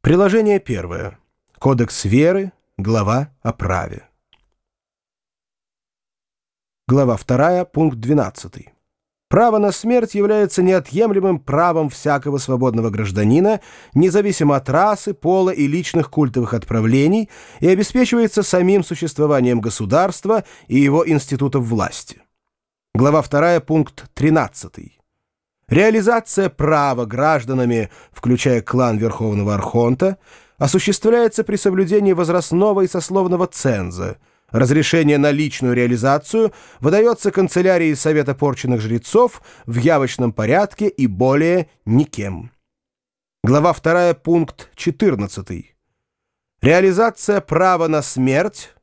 Приложение первое. Кодекс веры. Глава о праве. Глава вторая. Пункт 12. Право на смерть является неотъемлемым правом всякого свободного гражданина, независимо от расы, пола и личных культовых отправлений, и обеспечивается самим существованием государства и его институтов власти. Глава 2, пункт 13. Реализация права гражданами, включая клан Верховного Архонта, осуществляется при соблюдении возрастного и сословного ценза. Разрешение на личную реализацию выдается канцелярии Совета порченных жрецов в явочном порядке и более никем. Глава 2, пункт 14. Реализация права на смерть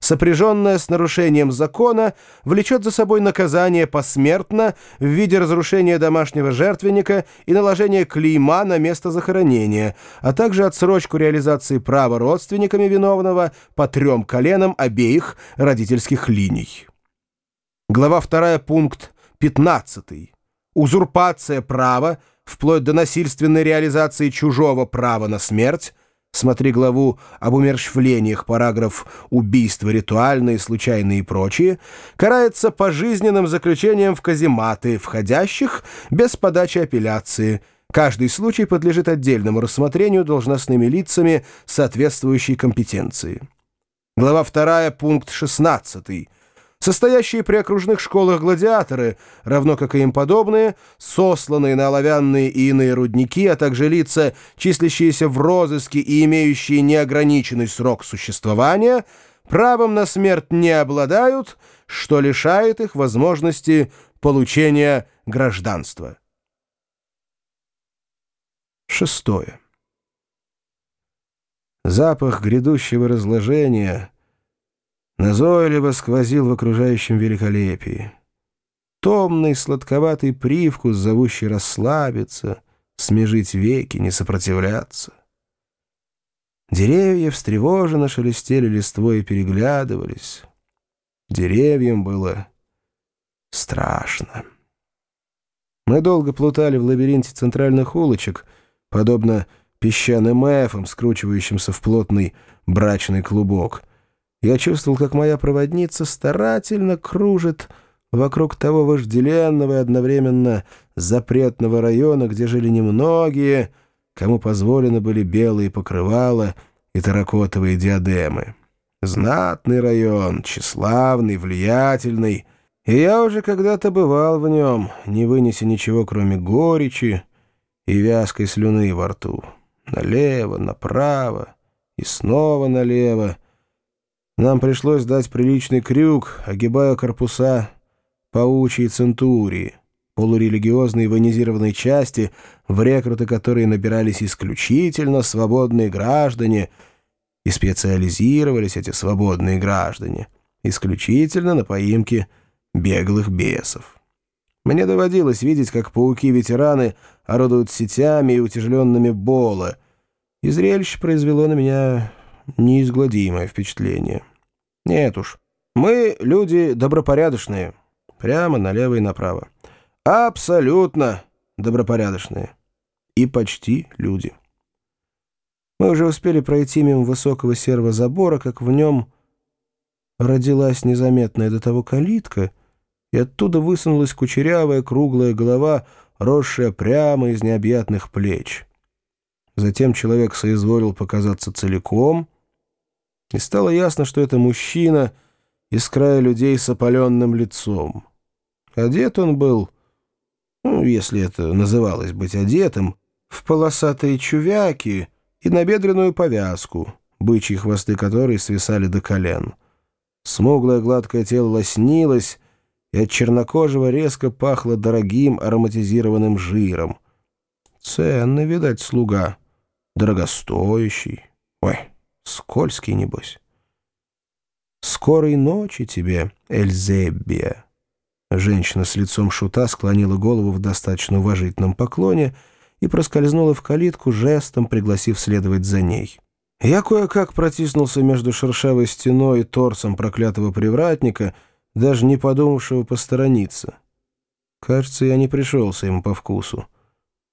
сопряженное с нарушением закона, влечет за собой наказание посмертно в виде разрушения домашнего жертвенника и наложения клейма на место захоронения, а также отсрочку реализации права родственниками виновного по трем коленам обеих родительских линий. Глава 2, пункт 15. Узурпация права, вплоть до насильственной реализации чужого права на смерть, Смотри главу об умерщвлениях, параграф «Убийства ритуальные, случайные и прочие», карается пожизненным заключением в казематы, входящих без подачи апелляции. Каждый случай подлежит отдельному рассмотрению должностными лицами соответствующей компетенции. Глава 2, пункт 16 состоящие при окружных школах гладиаторы, равно как и им подобные, сосланные на оловянные и иные рудники, а также лица, числящиеся в розыске и имеющие неограниченный срок существования, правом на смерть не обладают, что лишает их возможности получения гражданства. Шестое. Запах грядущего разложения — назойливо сквозил в окружающем великолепии. Томный сладковатый привкус, зовущий расслабиться, смежить веки, не сопротивляться. Деревья встревоженно шелестели листвой и переглядывались. Деревьям было страшно. Мы долго плутали в лабиринте центральных улочек, подобно песчаным эфам, скручивающимся в плотный брачный клубок — я чувствовал, как моя проводница старательно кружит вокруг того вожделенного и одновременно запретного района, где жили немногие, кому позволено были белые покрывала и таракотовые диадемы. Знатный район, тщеславный, влиятельный, и я уже когда-то бывал в нем, не вынеся ничего, кроме горечи и вязкой слюны во рту. Налево, направо и снова налево — нам пришлось дать приличный крюк, огибая корпуса паучьей центурии, полурелигиозной военизированной части, в рекруты которой набирались исключительно свободные граждане, и специализировались эти свободные граждане исключительно на поимке беглых бесов. Мне доводилось видеть, как пауки-ветераны орудуют сетями и утяжеленными бола, и зрелище произвело на меня неизгладимое впечатление. Нет уж, мы люди добропорядочные, прямо налево и направо. Абсолютно добропорядочные. И почти люди. Мы уже успели пройти мимо высокого серого забора, как в нем родилась незаметная до того калитка, и оттуда высунулась кучерявая круглая голова, росшая прямо из необъятных плеч. Затем человек соизволил показаться целиком — и стало ясно, что это мужчина из края людей с опаленным лицом. Одет он был, ну, если это называлось быть одетым, в полосатые чувяки и набедренную повязку, бычьи хвосты которой свисали до колен. Смуглое гладкое тело лоснилось, и от чернокожего резко пахло дорогим ароматизированным жиром. Ценный, видать, слуга, дорогостоящий. Ой, Скользкий, небось. «Скорой ночи тебе, Эльзебия!» Женщина с лицом шута склонила голову в достаточно уважительном поклоне и проскользнула в калитку, жестом пригласив следовать за ней. Я кое-как протиснулся между шершавой стеной и торсом проклятого привратника, даже не подумавшего посторониться. Кажется, я не пришелся ему по вкусу.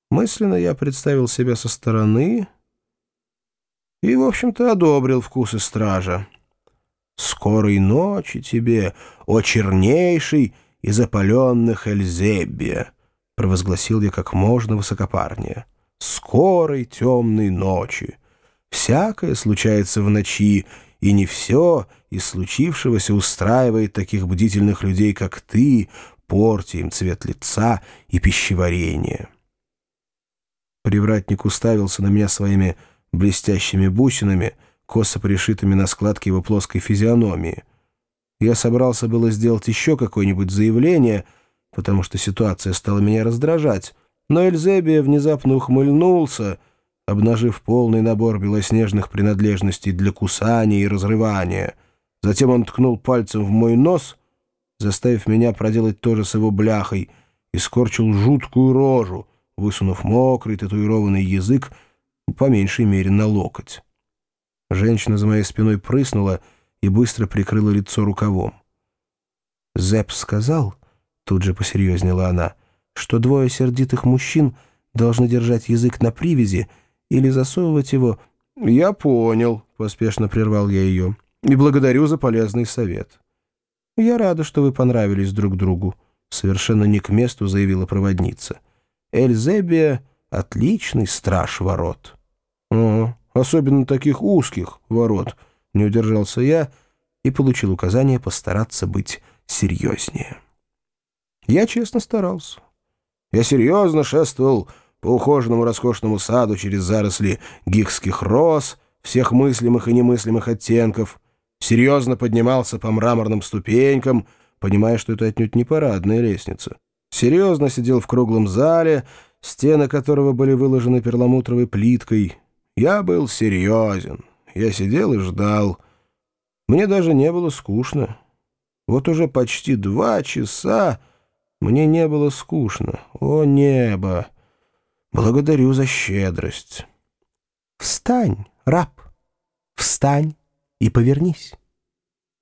Мысленно я представил себя со стороны и, в общем-то, одобрил вкусы стража. «Скорой ночи тебе, о чернейший из опаленных Эльзебия!» — провозгласил я как можно высокопарнее. «Скорой темной ночи! Всякое случается в ночи, и не все из случившегося устраивает таких бдительных людей, как ты, порти им цвет лица и пищеварение». Привратник уставился на меня своими блестящими бусинами, косо пришитыми на складке его плоской физиономии. Я собрался было сделать еще какое-нибудь заявление, потому что ситуация стала меня раздражать, но Эльзебия внезапно ухмыльнулся, обнажив полный набор белоснежных принадлежностей для кусания и разрывания. Затем он ткнул пальцем в мой нос, заставив меня проделать то же с его бляхой, и скорчил жуткую рожу, высунув мокрый татуированный язык по меньшей мере на локоть. Женщина за моей спиной прыснула и быстро прикрыла лицо рукавом. «Зэп сказал, — тут же посерьезнела она, — что двое сердитых мужчин должны держать язык на привязи или засовывать его...» «Я понял», — поспешно прервал я ее, — «и благодарю за полезный совет». «Я рада, что вы понравились друг другу», — совершенно не к месту заявила проводница. «Эльзебия — отличный страж ворот». «О, особенно таких узких ворот», — не удержался я и получил указание постараться быть серьезнее. Я честно старался. Я серьезно шествовал по ухоженному роскошному саду через заросли гигских роз, всех мыслимых и немыслимых оттенков, серьезно поднимался по мраморным ступенькам, понимая, что это отнюдь не парадная лестница. Серьезно сидел в круглом зале, стены которого были выложены перламутровой плиткой, я был серьезен. Я сидел и ждал. Мне даже не было скучно. Вот уже почти два часа мне не было скучно. О, небо! Благодарю за щедрость. Встань, раб, встань и повернись.